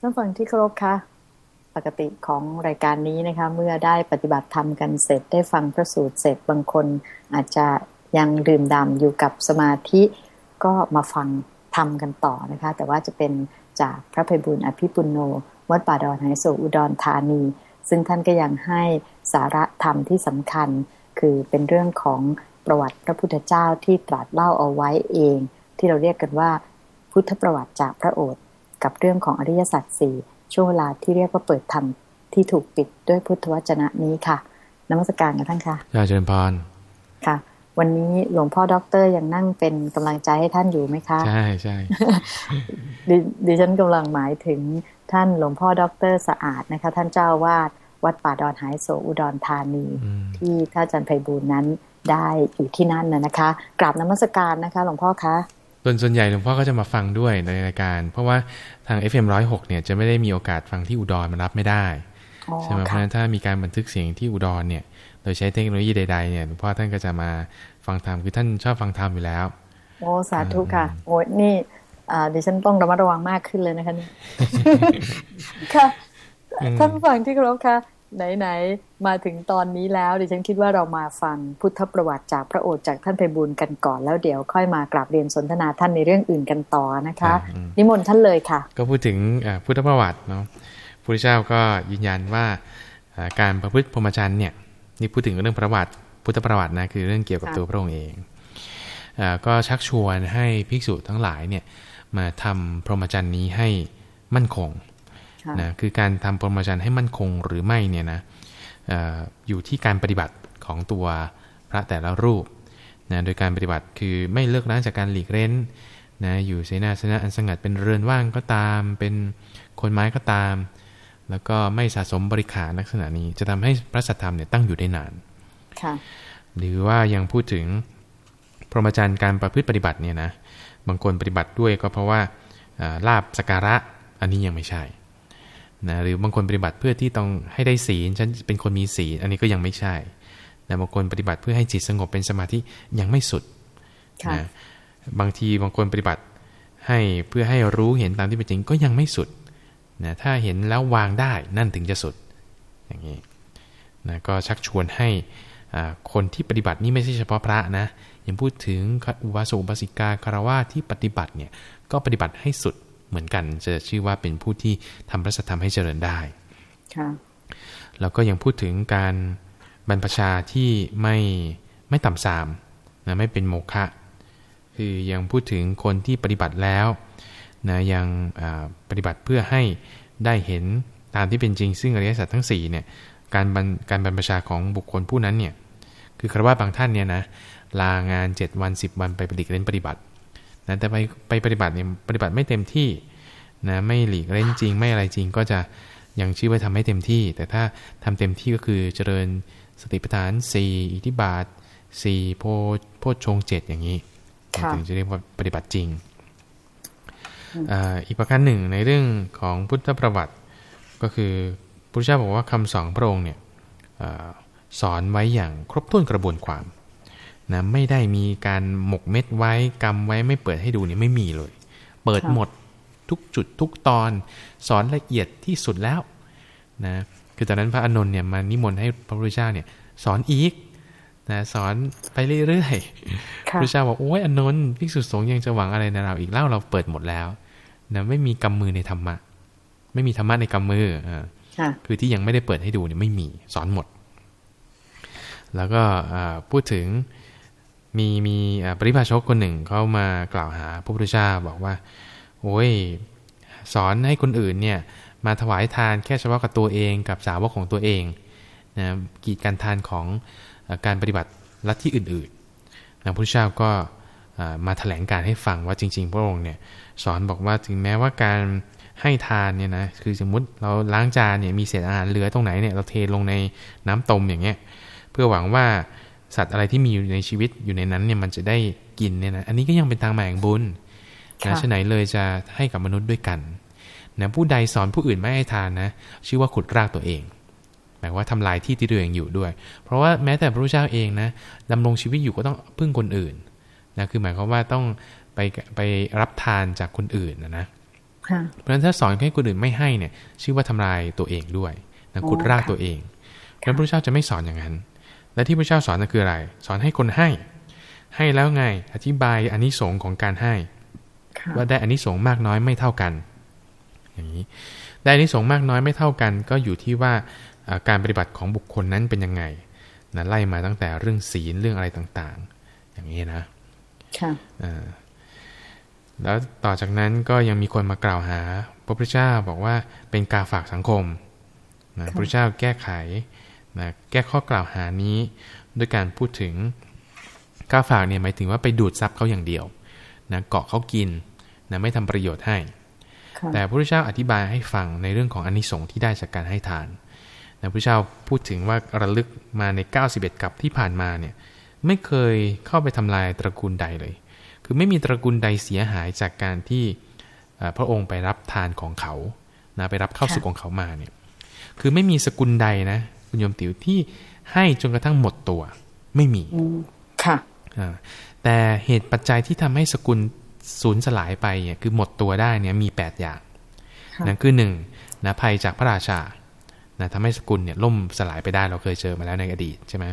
ท่านฟังที่เคารพคะปกติของรายการนี้นะคะ เมื่อได้ปฏิบัติธรรมกันเสร็จได้ฟังพระสูตรเสร็จบางคนอาจจะยังดื่มด่ำอยู่กับสมาธิก็มาฟังทำกันต่อนะคะ แต่ว่าจะเป็นจากพระภัยบุญอภิปุโนวัดป่าดอนไฮโซอุดรธานี ซึ่งท่านก็ยังให้สาระธรรมที่สำคัญ คือเป็นเรื่องของประวัติพระพุทธเจ้าที่ตรัสเล่าเอาไว้เอง ที่เราเรียกกันว่าพุทธประวัติจากพระโอษฐ์ กับเรื่องของอริยสัจสี่ช่วงเวลาที่เรียกว่าเปิดธรรมที่ถูกปิดด้วยพุทธวจนะนี้ค่ะนมัสการกันท่านค่ะอาจารย์พรค่ะ วันนี้หลวงพ่อด็อกเตอร์ยังนั่งเป็นกำลังใจให้ท่านอยู่ไหมคะ ใช่ใช่ดิฉันกำลังหมายถึงท่านหลวงพ่อด็อกเตอร์สะอาดนะคะ ท่านเจ้าอาวาสวัดป่าดอนหายโศกอุดรธานี ที่ท่านอาจารย์ไพบูลย์นั้นได้อยู่ที่นั่นนะนะคะกราบนมัสการนะคะ หลวงพ่อคะ ส่วนส่วนใหญ่หลวงพ่อก็จะมาฟังด้วยในรายการ เพราะว่าทาง FM106 เนี่ยจะไม่ได้มีโอกาสฟังที่อุดรมันรับไม่ได้ใช่ไหมเพราะฉะนั้นถ้ามีการบันทึกเสียงที่อุดรเนี่ย โดยใช้เทคโนโลยีใดๆเนี่ยหลวงพ่อท่านก็จะมาฟังธรรมคือท่านชอบฟังธรรมอยู่แล้วโอ้สาธุค่ะโอ้นี่อ่าดิฉันต้องระมัดระวังมากขึ้นเลยนะคะนี่ค่ะท่านฟังที่เคารพค่ะ ไหนๆมาถึงตอนนี้แล้วดิฉันคิดว่าเรามาฟังพุทธประวัติจากพระโอษฐ์จากท่านไพบุญกันก่อนแล้วเดี๋ยวค่อยมากราบเรียนสนทนาท่านในเรื่องอื่นกันต่อนะคะ นิมนต์ท่านเลยค่ะ ก็พูดถึงพุทธประวัติเนาะพระเจ้าก็ยืนยันว่าการประพฤติพรหมจรรย์เนี่ยนี่พูดถึงเรื่องประวัติพุทธประวัตินะคือเรื่องเกี่ยวกับตัวพระองค์เองก็ชักชวนให้ภิกษุทั้งหลายเนี่ยมาทำพรหมจรรย์นี้ให้มั่นคง นะคือการทำปรมาจารย์ให้มั่นคงหรือไม่เนี่ยนะออยู่ที่การปฏิบัติของตัวพระแต่ละรูปนะโดยการปฏิบัติคือไม่เลิกล้างจากการหลีกเล้นนะอยู่เสนาสนะอันสงัดเป็นเรือนว่างก็ตาม เป็นคนไม้ก็ตาม แล้วก็ไม่สะสมบริขารลักษณะนี้ จะทำให้พระสัทธรรมเนี่ยตั้งอยู่ได้นานหรือว่ายังพูดถึงพรหมจรรย์การประพฤติปฏิบัติเนี่ยนะบางคนปฏิบัติด้วยก็เพราะว่าลาบสการะอันนี้ยังไม่ใช่ นะหรือบางคนปฏิบัติเพื่อที่ต้องให้ได้ศีลฉันเป็นคนมีศีลอันนี้ก็ยังไม่ใช่นะบางคนปฏิบัติเพื่อให้จิตสงบเป็นสมาธิยังไม่สุดนะบางทีบางคนปฏิบัติให้เพื่อให้รู้เห็นตามที่เป็นจริงก็ยังไม่สุดนะถ้าเห็นแล้ววางได้นั่นถึงจะสุดอย่างนี้นะก็ชักชวนให้คนที่ปฏิบัตินี่ไม่ใช่เฉพาะพระนะยังพูดถึงอุบาสกอุบาสิกาคารวะที่ปฏิบัติเนี่ยก็ปฏิบัติให้สุด เหมือนกัน จะชื่อว่าเป็นผู้ที่ทำพระสัทธรรมให้เจริญได้แล้วก็ยังพูดถึงการบรรพชาที่ไม่ไม่ต่ำสามนะไม่เป็นโมฆะคือยังพูดถึงคนที่ปฏิบัติแล้วนะยังปฏิบัติเพื่อให้ได้เห็นตามที่เป็นจริง ซึ่งอริยสัจทั้ง4เนี่ยการการบรรพชาของบุคคลผู้นั้นเนี่ยคือครว่าบางท่านเนี่ยนะลางาน 7 วัน 10 วันไปปฏิเล่นปฏิบัติ นะแต่ไปไปปฏิบัติเนี่ยปฏิบัติไม่เต็มที่นะไม่หลีกเล่นจริงไม่อะไรจริงก็จะยังชื่อว่าทำให้เต็มที่ แต่ถ้าทำเต็มที่ก็คือเจริญสติปัฏฐานสี่อิทธิบาทสี่โพโพชงเจ็ดอย่างนี้ถึงจะเรียกว่าปฏิบัติจริงอีกประการหนึ่งในเรื่องของพุทธประวัติก็คือพระเจ้าบอกว่าคำสอนพระองค์เนี่ยสอนไว้อย่างครบถ้วนกระบวนความ นะไม่ได้มีการหมกเม็ดไว้กำไว้ไม่เปิดให้ดูเนี่ยไม่มีเลย เปิดหมดทุกจุดทุกตอน สอนละเอียดที่สุดแล้วนะคือตอนนั้นพระอนนท์เนี่ยมานิมนต์ให้พระพุทธเจ้าเนี่ย สอนอีกนะสอนไปเรื่อยๆพระพุทธเจ้าบอกโอ้ยอนนท์ภิกษุสงฆ์ยังจะหวังอะไรในเราอีกเล่าเราเปิดหมดแล้วนะไม่มีกำมือในธรรมะ ไม่มีธรรมะในกำมืออ่าคือที่ยังไม่ได้เปิดให้ดูเนี่ยไม่มีสอนหมด แล้วก็พูดถึง มีมีปริพาชกคนหนึ่งเขามากล่าวหาพระพุทธเจ้าบอกว่า โอ้ยสอนให้คนอื่นเนี่ยมาถวายทานแค่เฉพาะกับตัวเองกับสาวกของตัวเองนะกีดการทานของการปฏิบัติลัทธิอื่นๆพระพุทธเจ้าก็มาถแถลงการให้ฟังว่าจริง ๆ พระองค์เนี่ยสอนบอกว่าถึงแม้ว่าการให้ทานเนี่ยนะคือสมมุติเราล้างจานเนี่ยมีเศษอาหารเหลือตรงไหนเนี่ยเราเทลงในน้ำต้มอย่างเงี้ยเพื่อหวังว่า สัตว์อะไรที่มีอยู่ในชีวิตอยู่ในนั้นเนี่ยมันจะได้กินเนี่ยนะอันนี้ก็ยังเป็นทางมาแห่งบุญนะฉะไหนเลยจะให้กับมนุษย์ด้วยกันนะผู้ใดสอนผู้อื่นไม่ให้ทานนะ ชื่อว่าขุดรากตัวเอง หมายว่าทำลายที่ที่ตัวเองอยู่ด้วย เพราะว่าแม้แต่พระพุทธเจ้าเองนะดำรงชีวิตอยู่ก็ต้องพึ่งคนอื่นนะคือหมายความว่าต้องไปไปรับทานจากคนอื่นนะนะเพราะฉะนั้นถ้าสอนให้คนอื่นไม่ให้เนี่ย ชื่อว่าทำลายตัวเองด้วยนะขุดรากตัวเองแล้วพระเจ้าจะไม่สอนอย่างนั้น และที่พระเจ้าสอนนั่นคืออะไร สอนให้คนให้ ให้แล้วไง อธิบายอนนิสงส์ของการให้ ว่าได้อนนิสงส์มากน้อยไม่เท่ากัน อย่างนี้ ได้อนนิสงส์มากน้อยไม่เท่ากัน ก็อยู่ที่ว่าการปฏิบัติของบุคคลนั้นเป็นยังไงนะไล่มาตั้งแต่เรื่องศีลเรื่องอะไรต่างๆ อย่างนี้นะ ค่ะแล้วต่อจากนั้นก็ยังมีคนมากล่าวหา พระพุทธเจ้าบอกว่าเป็นกาฝากสังคมนะพระพุทธเจ้าแก้ไข นะแก้ข้อกล่าวหานี้ด้วยการพูดถึงกาฝากเนี่ยหมายถึงว่าไปดูดซับเขาอย่างเดียวนะเกาะเขากินนะไม่ทำประโยชน์ให้ แต่พระพุทธเจ้าอธิบายให้ฟังในเรื่องของอนนิสงส์ที่ได้จากการให้ทานนะพระพุทธเจ้าพูดถึงว่าระลึกมาใน 91 กับที่ผ่านมาเนี่ยไม่เคยเข้าไปทำลายตระกูลใดเลย คือไม่มีตระกูลใดเสียหายจากการที่พระองค์ไปรับทานของเขานะไปรับข้าวสุกของเขามาเนี่ยคือไม่มีสกุลใดนะ คุณโยมติ๋วที่ให้จนกระทั่งหมดตัว ไม่มีค่ะแต่เหตุปัจจัยที่ทำให้สกุลสูญสลายไปเนี่ยคือหมดตัวได้เนี่ยมีแปดอย่างนั่นคือหนึ่งนะภัยจากพระราชานะทำให้สกุลเนี่ยล่มสลายไปได้เราเคยเจอมาแล้วในอดีตใช่ไหม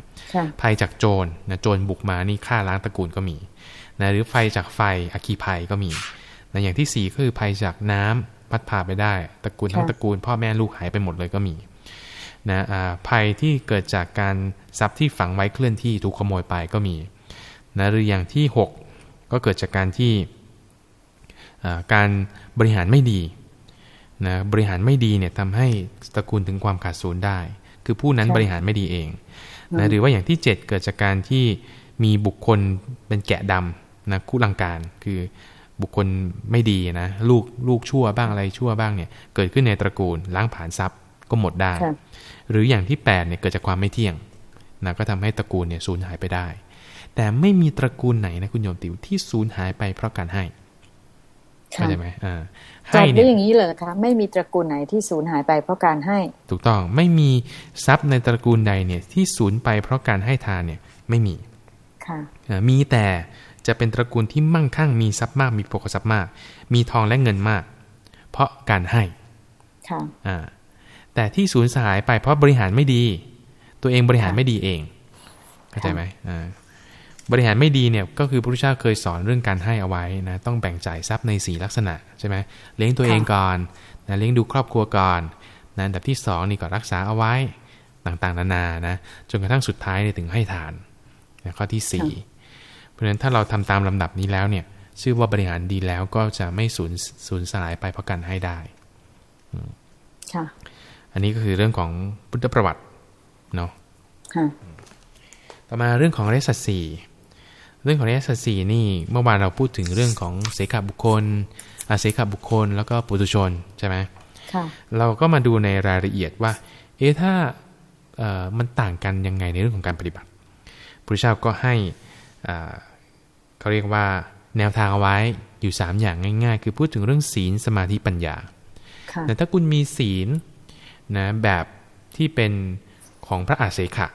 ภัยจากโจรนะโจรบุกมานี่ฆ่าล้างตระกูลก็มีนะหรือไฟจากไฟอคีภัยก็มีนะอย่างที่สี่ก็คือภัยจากน้ำพัดพาไปได้ตระกูลทั้งตระกูลพ่อแม่ลูกหายไปหมดเลยก็มี นะภัยที่เกิดจากการทรัพย์ที่ฝังไว้เคลื่อนที่ถูกขโมยไปก็มีนะหรืออย่างที่ 6 ก็เกิดจากการที่การบริหารไม่ดีนะบริหารไม่ดีเนี่ยทำให้ตระกูลถึงความขาดศูนย์ได้ คือผู้นั้นบริหารไม่ดีเองนะหรือว่าอย่างที่ 7 เกิดจากการที่มีบุคคลเป็นแกะดำนะคู่ลังการคือบุคคลไม่ดีนะลูกลูกชั่วบ้างอะไรชั่วบ้างเนี่ยเกิดขึ้นในตระกูลล้างผ่านทรัพย์ ก็หมดได้ หรืออย่างที่8เนี่ยเกิดจากความไม่เที่ยงนะก็ทำให้ตระกูลเนี่ยสูญหายไปได้ แต่ไม่มีตระกูลไหนนะคุณโยมติวที่สูญหายไปเพราะการให้เข้าใจไหมอ่าให้เนี่ยอย่างนี้เลยคะไม่มีตระกูลไหนที่สูญหายไปเพราะการให้ ถูกต้องไม่มีทรัพย์ในตระกูลใดเนี่ยที่สูญไปเพราะการให้ทานเนี่ยไม่มีมีแต่จะเป็นตระกูลที่มั่งคั่งมีทรัพย์มาก มีโภคทรัพย์มาก มีทองและเงินมาก เพราะการให้ค่ะอ่า แต่ที่สูญสลายไปเพราะบริหารไม่ดี ตัวเองบริหารไม่ดีเองเข้าใจไหมอ่าบริหารไม่ดีเนี่ยก็คือพระพุทธเจ้าเคยสอนเรื่องการให้เอาไว้นะต้องแบ่งจ่ายทรัพย์ในสีลักษณะใช่ไหมเลี้ยงตัวเองก่อนนะเลี้ยงดูครอบครัวก่อนนะอันดับที่สองนี่ก็รักษาเอาไว้ต่างๆ นานานะจนกระทั่งสุดท้ายถึงให้ทานข้อที่สี่เพราะฉะนั้นถ้าเราทำตามลำดับนี้แล้วเนี่ยชื่อว่าบริหารดีแล้วก็จะไม่สูญสูญสลายไปเพราะกันให้ได้ค่ะ อันนี้ก็คือเรื่องของพุทธประวัติเนาะต่อมาเรื่องของเรสัตสีเรื่องของเรสัตสีนี่เมื่อวานเราพูดถึงเรื่องของเสกบุคคลอาเสกบุคคลแล้วก็ปุถุชนใช่ไหมค่ะเราก็มาดูในรายละเอียดว่า เอ๊ะถ้ามันต่างกันยังไงในเรื่องของการปฏิบัติพระเจ้าก็ให้เขาเรียกว่าแนวทางเอาไว้อยู่ 3 อย่างง่าย ๆ คือพูดถึงเรื่องศีลสมาธิปัญญาแต่ถ้าคุณมีศีล นะแบบที่เป็นของพระอาเสขะ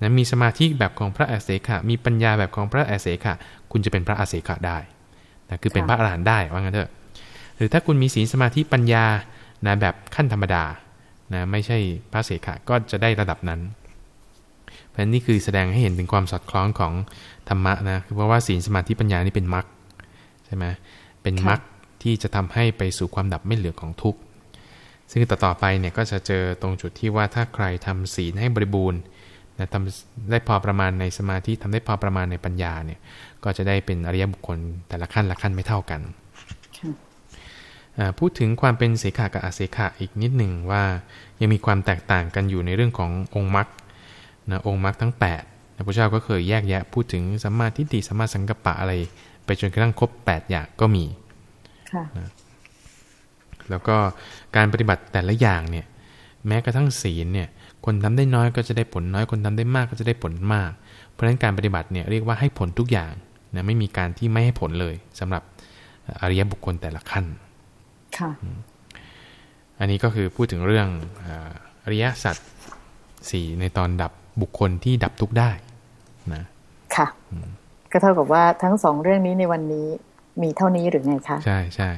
นะมีสมาธิแบบของพระอาเสขะ มีปัญญาแบบของพระอาเสขะ คุณจะเป็นพระอาเสขะได้นะคือเป็นพระอรหันต์ได้ว่างั้นเถอะ หรือถ้าคุณมีศีลสมาธิปัญญานะแบบขั้นธรรมดานะไม่ใช่พระเสขะก็จะได้ระดับนั้น เพราะนี่คือแสดงให้เห็นถึงความสอดคล้องของธรรมะนะคือเพราะว่าศีลสมาธิปัญญานี่เป็นมรรคใช่ไหมเป็นมรรคที่จะทำให้ไปสู่ความดับไม่เหลือของทุกข์ ซึ่งต่อต่อไปเนี่ยก็จะเจอตรงจุดที่ว่าถ้าใครทำศีลให้บริบูรณ์นะทำได้พอประมาณในสมาธิทำได้พอประมาณในปัญญาเนี่ยก็จะได้เป็นอริยบุคคลแต่ละขั้นละขั้นไม่เท่ากัน พูดถึงความเป็นเสขะกับอาเสขะอีกนิดหนึ่งว่ายังมีความแตกต่างกันอยู่ในเรื่องขององค์มรรคนะองค์มรรคทั้ง8พระเจ้าก็เคยแยกแยะพูดถึงสัมมาทิฏฐิสัมมาสังกัปปะอะไร ไปจนกระทั่งครบ 8 อย่างก็มีนะ แล้วก็การปฏิบัติแต่ละอย่างเนี่ยแม้กระทั่งศีลเนี่ยคนทำได้น้อยก็จะได้ผลน้อยคนทำได้มากก็จะได้ผลมาก เพราะฉะนั้นการปฏิบัติเนี่ยเรียกว่าให้ผลทุกอย่างนะไม่มีการที่ไม่ให้ผลเลยสำหรับอริยบุคคลแต่ละขั้นค่ะอันนี้ก็คือพูดถึงเรื่องอริยสัจสี่ในตอนดับบุคคลที่ดับทุกข์ได้นะค่ะก็เท่ากับว่าทั้งสองเรื่องนี้ในวันนี้มีเท่านี้หรือไงคะ ใช่ใช่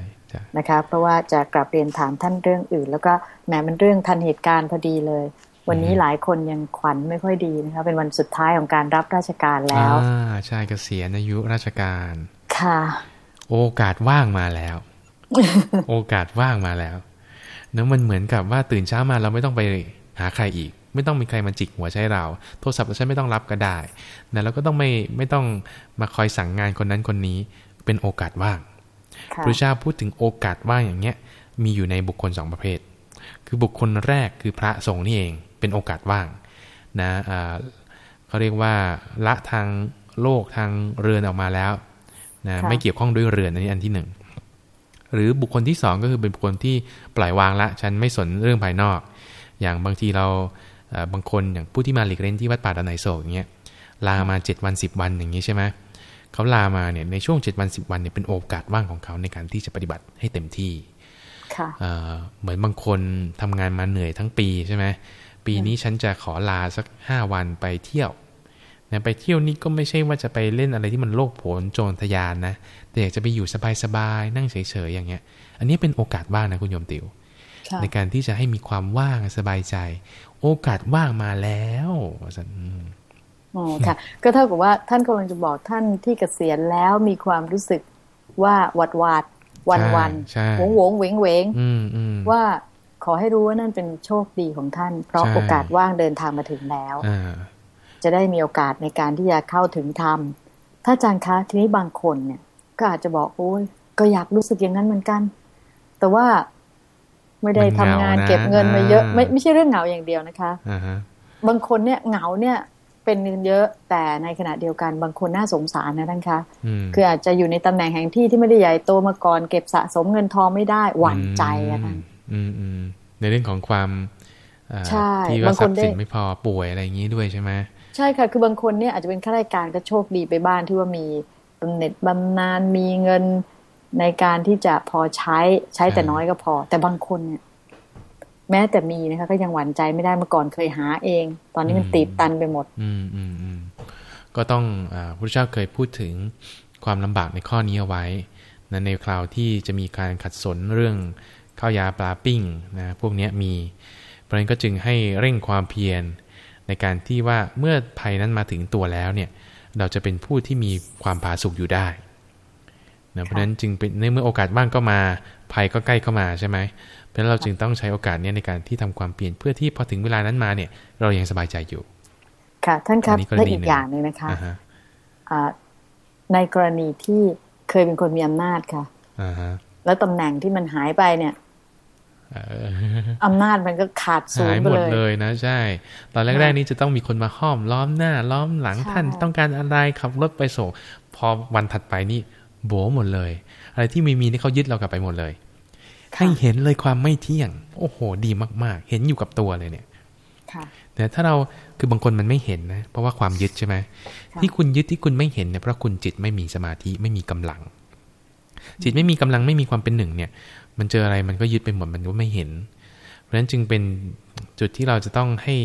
นะคะ เพราะว่าจะกลับเรียนถามท่านเรื่องอื่น แล้วก็แหมมันเรื่องทันเหตุการณ์พอดีเลย วันนี้หลายคนยังขวัญไม่ค่อยดีนะคะเป็นวันสุดท้ายของการรับราชการแล้วอ่าใช่เกษียณอายุราชการ ค่ะ โอกาสว่างมาแล้ว โอกาสว่างมาแล้วเนะมันเหมือนกับว่าตื่นเช้ามาเราไม่ต้องไปหาใครอีก ไม่ต้องมีใครมาจิกหัวใช้เรา โทรศัพท์เราใช้ไม่ต้องรับก็ได้นะแล้วก็ต้องไม่ไม่ต้องมาคอยสั่งงานคนนั้นคนนี้ เป็นโอกาสว่างค่ะ พระเจ้าพูดถึงโอกาสว่างอย่างเงี้ยมีอยู่ในบุคคลสองประเภท คือบุคคลแรกคือพระสงฆ์นี่เองเป็นโอกาสว่างนะอ่าเขาเรียกว่าละทางโลกทางเรือนออกมาแล้วนะค่ะไม่เกี่ยวข้องด้วยเรือนอันนี้อันที่หนึ่งหรือบุคคลที่สองก็คือเป็นบุคคลที่ปล่อยวางละฉันไม่สนเรื่องภายนอก อย่างบางทีเราเอ่อบางคนอย่างผู้ที่มาหลีกเล่นที่วัดป่าดอนไหนโศกอย่างเงี้ยลามาเจ็ดวันสิบวันอย่างนี้ใช่ไหมเขาลามาเนี่ยในช่วงเจ็ดวันสิบวันเนี่ยเป็นโอกาสว่างของเขาในการที่จะปฏิบัติให้เต็มที่ค่ะเอ่อเหมือนบางคนทำงานมาเหนื่อยทั้งปีใช่ไหมปีนี้ฉันจะขอลาสักห้าวันไปเที่ยวนะไปเที่ยวนี่ก็ไม่ใช่ว่าจะไปเล่นอะไรที่มันโลกโผนโจรทยานนะ แต่อยากจะไปอยู่สบายๆนั่งเฉยๆอย่างเงี้ย อันนี้เป็นโอกาสว่างนะคุณโยมติวค่ะในการที่จะให้มีความว่างสบายใจ โอกาสว่างมาแล้วว่าซั่น อืมอ๋อค่ะ ก็เท่ากับว่าท่านกำลังจะบอกท่านที่เกษียณแล้วมีความรู้สึกว่าหวัดหวาดวันวันใช่หวงหวงเหวงเหวงอืมอืมว่าขอให้รู้ว่านั่นเป็นโชคดีของท่าน เพราะใช่โอกาสว่างเดินทางมาถึงแล้วอ่าจะได้มีโอกาสในการที่จะเข้าถึงธรรมถ้าอาจารย์คะทีนี้บางคนเนี่ย ก็อาจจะบอกโอ้ยก็อยากรู้สึกอย่างนั้นเหมือนกัน แต่ว่าไม่ได้ทำงานเก็บเงินมาเยอะ ไม่ไม่ใช่เรื่องเหงาอย่างเดียวนะคะอ่าฮะบางคนเนี่ยเหงาเนี่ย เป็นเงินเยอะ แต่ในขณะเดียวกันบางคนน่าสงสารนะท่านคะอืมคืออาจจะอยู่ในตำแหน่งแห่งที่ที่ไม่ได้ใหญ่โตมาก่อน เก็บสะสมเงินทองไม่ได้หวั่นใจอะท่านอืมอืมในเรื่องของความอ่าใช่ที่บาว่างคทรันพย์ได้สินไม่พอป่วยอะไรอย่างนี้ด้วยใช่ไหมใช่ค่ะคือบางคนเนี่ยอาจจะเป็นข้าราชการก็โชคดีไปบ้านที่ว่ามีบำเหน็จบำนาญมีเงินในการที่จะพอใช้ใช้แต่น้อยก็พอ แต่บางคนเนี่ย แม้แต่มีนะคะก็ยังหวั่นใจไม่ได้เมื่อก่อนเคยหาเอง ตอนนี้มันตีบตันไปหมด อืมอืมอืมก็ต้องอ่าพระเจ้าเคยพูดถึงความลำบากในข้อนี้เอาไว้นะในคราวที่จะมีการขัดสนเรื่องข้าวยาปลาปิ้งนะพวกเนี้ยมี เพราะฉะนั้นก็จึงให้เร่งความเพียรในการที่ว่าเมื่อภัยนั้นมาถึงตัวแล้วเนี่ย เราจะเป็นผู้ที่มีความผาสุกอยู่ได้นะเพราะฉะนั้นจึงเป็นในเมื่อโอกาสบ้างก็มาภัยก็ใกล้เข้ามาใช่ไหม เพราะฉะนั้นเราจึงต้องใช้โอกาสเนี้ในการที่ทำความเปลี่ยนเพื่อที่พอถึงเวลานั้นมาเนี่ย เรายังสบายใจอยู่ ค่ะ ท่านครับอันนี้กรณีและอีหนึ่กงอย่างหนึ่งนะคะอ่าฮะอ่าในกรณีที่เคยเป็นคนมีอำนาจค่ะอ่าฮะแล้วตำแหน่งที่มันหายไปเนี่ยเอออำนาจมันก็ขาดศูหานยย์หไปมดเลยเลยนะใช่ ตอนแรกๆนี่จะต้องมีคนมาห้อมล้อมหน้า ล้อมหลังใช่ท่านต้องการอะไรขับรถไปส่งพอวันถัดไปนี่โบหมดเลย อะไรที่ไม่มีนี่เขายึดเรากลับไปหมดเลย ให้เห็นเลยความไม่เที่ยง โอ้โห ดีมากๆ เห็นอยู่กับตัวเลยเนี่ยค่ะแต่ถ้าเราคือบางคนมันไม่เห็นนะ เพราะว่าความยึดใช่ไหมค่ะที่คุณยึดที่คุณไม่เห็นเนี่ยเพราะคุณจิตไม่มีสมาธิไม่มีกำลัง จิตไม่มีกำลังไม่มีความเป็นหนึ่งเนี่ย มันเจออะไรมันก็ยึดไปหมดมันก็ไม่เห็น เพราะฉะนั้นจึงเป็นจุดที่เราจะต้องให้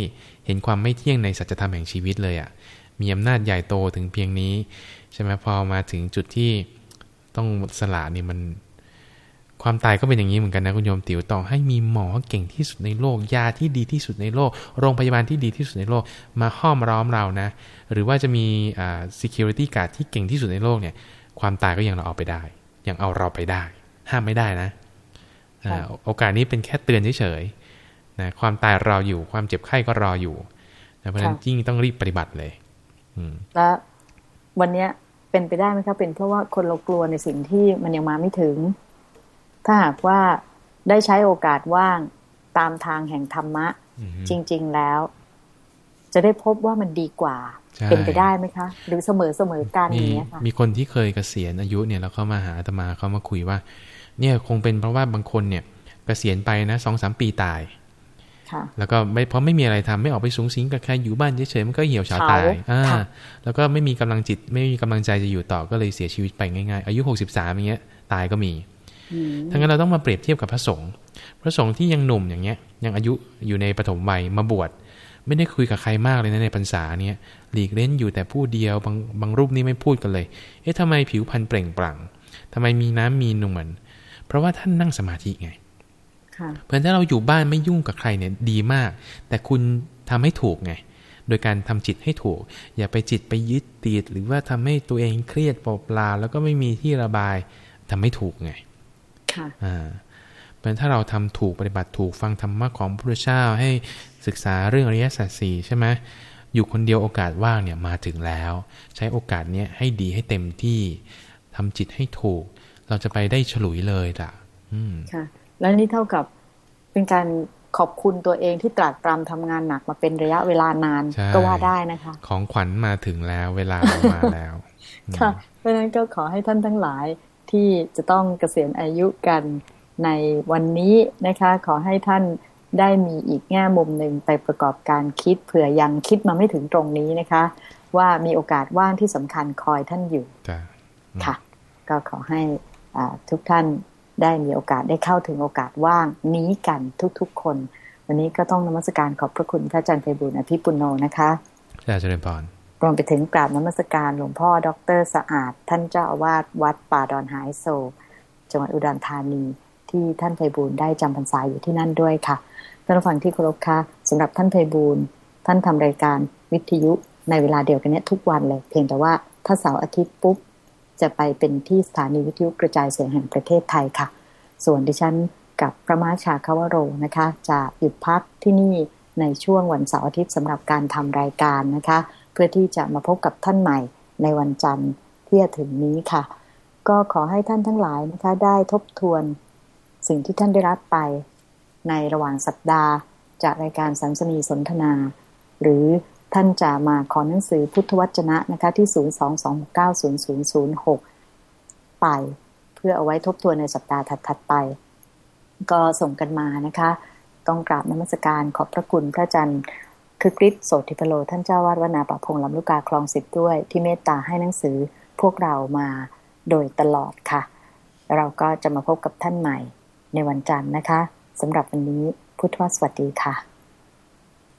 เห็นความไม่เที่ยงในสัจธรรมแห่งชีวิตเลยอะ่ะมีอำนาจใหญ่โตถึงเพียงนี้ ใช่ไหมพอมาถึงจุดที่ต้องสละนี่มัน ความตายก็เป็นอย่างนี้เหมือนกันนะคุณโยมติ๋วต่อให้มีหมอเก่งที่สุดในโลก ยาที่ดีที่สุดในโลก โรงพยาบาลที่ดีที่สุดในโลก มาห้อมล้อมเรานะ หรือว่าจะมีอ่า security guard ที่เก่งที่สุดในโลกเนี่ย ความตายก็ยังเราเอาไปได้ ยังเอาเราไปได้ ห้ามไม่ได้นะอ่าค่ะโอกาสนี้เป็นแค่เตือนเฉยๆนะความตายรออยู่ ความเจ็บไข้ก็รออยู่นะเพราะฉะนั้นยิ่งต้องรีบปฏิบัติเลย อืมแล้ววันเนี้ยเป็นไปได้ไหมคะเป็นเพราะว่าคนเรากลัวในสิ่งที่มันยังมาไม่ถึง ถ้าหากว่าได้ใช้โอกาสว่างตามทางแห่งธรรมะอือฮึจริง ๆแล้ว จะได้พบว่ามันดีกว่าใช่เป็นไปได้ไหมคะ หรือเสมอเสมอกันอมีย่างเงี้ยค่ะมีคนที่เคยเกษียณอายุเนี่ยแล้วเขามาหาอาตมาเขามาคุยว่า เนี่ยคงเป็นเพราะว่าบางคนเนี่ยเกษียณไปนะสองสามปีตายค่ะแล้วก็ไม่เพราะไม่มีอะไรทำไม่ออกไปสูงสิงกับใครอยู่บ้านเฉยๆมันก็เหี่ยวเฉาเฉาตายอ่าค่ะแล้วก็ไม่มีกำลังจิตไม่มีกำลังใจจะอยู่ต่อก็เลยเสียชีวิตไปง่ายๆ อายุ 63อย่างเงี้ยตายก็มีอืม ทั้งนั้นเราต้องมาเปรียบเทียบกับพระสงฆ์ พระสงฆ์ที่ยังหนุ่มอย่างเงี้ย ยังอายุอยู่ในปฐมวัยมาบวช ไม่ได้คุยกับใครมากเลยนะในพรรษาเนี้ยหลีกเล่นอยู่แต่ผู้เดียว บางบางรูปนี่ไม่พูดกันเลย เอ๊ะทำไมผิวพรรณเปล่งปลั่งทำไมมีน้ำมีนวล เพราะว่าท่านนั่งสมาธิไงเพราะถ้าเราอยู่บ้านไม่ยุ่งกับใครเนี่ยดีมาก แต่คุณทำให้ถูกไง โดยการทำจิตให้ถูก อย่าไปจิตไปยึดติดหรือว่าทำให้ตัวเองเครียดเปล่าๆแล้วก็ไม่มีที่ระบายทำไม่ถูกไง ค่ะอ่าเพราะถ้าเราทำถูกปฏิบัติถูกฟังธรรมะของพระพุทธเจ้าให้ศึกษาเรื่องอริยสัจสี่ใช่ไหมอยู่คนเดียวโอกาสว่างเนี่ยมาถึงแล้ว ใช้โอกาสเนี้ยให้ดีให้เต็มที่ทำจิตให้ถูก เราจะไปได้ฉลุยเลยล่ะ อืมค่ะ แล้วนี่เท่ากับเป็นการขอบคุณตัวเองที่ตราดตรำทำงานหนักมาเป็นระยะเวลานานก็ว่าได้นะคะ ของขวัญมาถึงแล้วเวลามาแล้วค่ะเพราะฉะนั้นก็ขอให้ท่านทั้งหลาย ที่จะต้องเกษียณอายุกันในวันนี้นะคะ ขอให้ท่านได้มีอีกแง่มุมหนึ่งไปประกอบการคิดเผื่อยังคิดมาไม่ถึงตรงนี้นะคะ ว่ามีโอกาสว่างที่สำคัญคอยท่านอยู่ค่ะ ก็ขอให้ทุกท่านได้มีโอกาสได้เข้าถึงโอกาสว่างนี้กันทุกๆคน วันนี้ก็ต้องนมัสการขอบพระคุณพระอาจารย์ไพบุญอภิปุโนนะคะอาจารย์เจริญพร รวมไปถึงกราบนมัสการหลวงพ่อดรสะอาด ท่านเจ้าอาวาสวัดป่าดอนหายโศจังหวัดอุดรธานี ที่ท่านไพบูลได้จำพรรษาอยู่ที่นั่นด้วยค่ะท่านผู้ฟังที่เคารพค่ะสำหรับท่านไพบูลท่านทำรายการวิทยุในเวลาเดียวกันนี้ทุกวันเลย เพียงแต่ว่าถ้าเสาร์อาทิตย์ปุ๊บจะไปเป็นที่สถานีวิทยุกระจายเสียงแห่งประเทศไทยค่ะ ส่วนดิฉันกับพระมาชาคาวโรนะคะ จะหยุดพักที่นี่ในช่วงวันเสาร์อาทิตย์สำหรับการทำรายการนะคะ พื่อที่จะมาพบกับท่านใหม่ในวันจันทร์ที่จะถึงนี้ค่ะ ก็ขอให้ท่านทั้งหลายนะคะ ได้ทบทวนสิ่งที่ท่านได้รับไป ในระหว่างสัปดาห์ จากรายการสัมสนีสนทนา หรือท่านจะมาขอหนังสือพุทธวจนะนะคะที่ 022900006 ไป เพื่อเอาไว้ทบทวนในสัปดาห์ถัดๆไป ก็ส่งกันมานะคะ ต้องกราบนมัสการขอบพระคุณพระอาจารย์ คือกริชโสติพโลท่านเจ้าวาดวนาปะพงลำลูกกาคลองสิบด้วย ที่เมตตาให้หนังสือพวกเรามาโดยตลอดค่ะ เราก็จะมาพบกับท่านใหม่ในวันจันทร์นะคะสำหรับวันนี้พุทธวสวัสดีค่ะ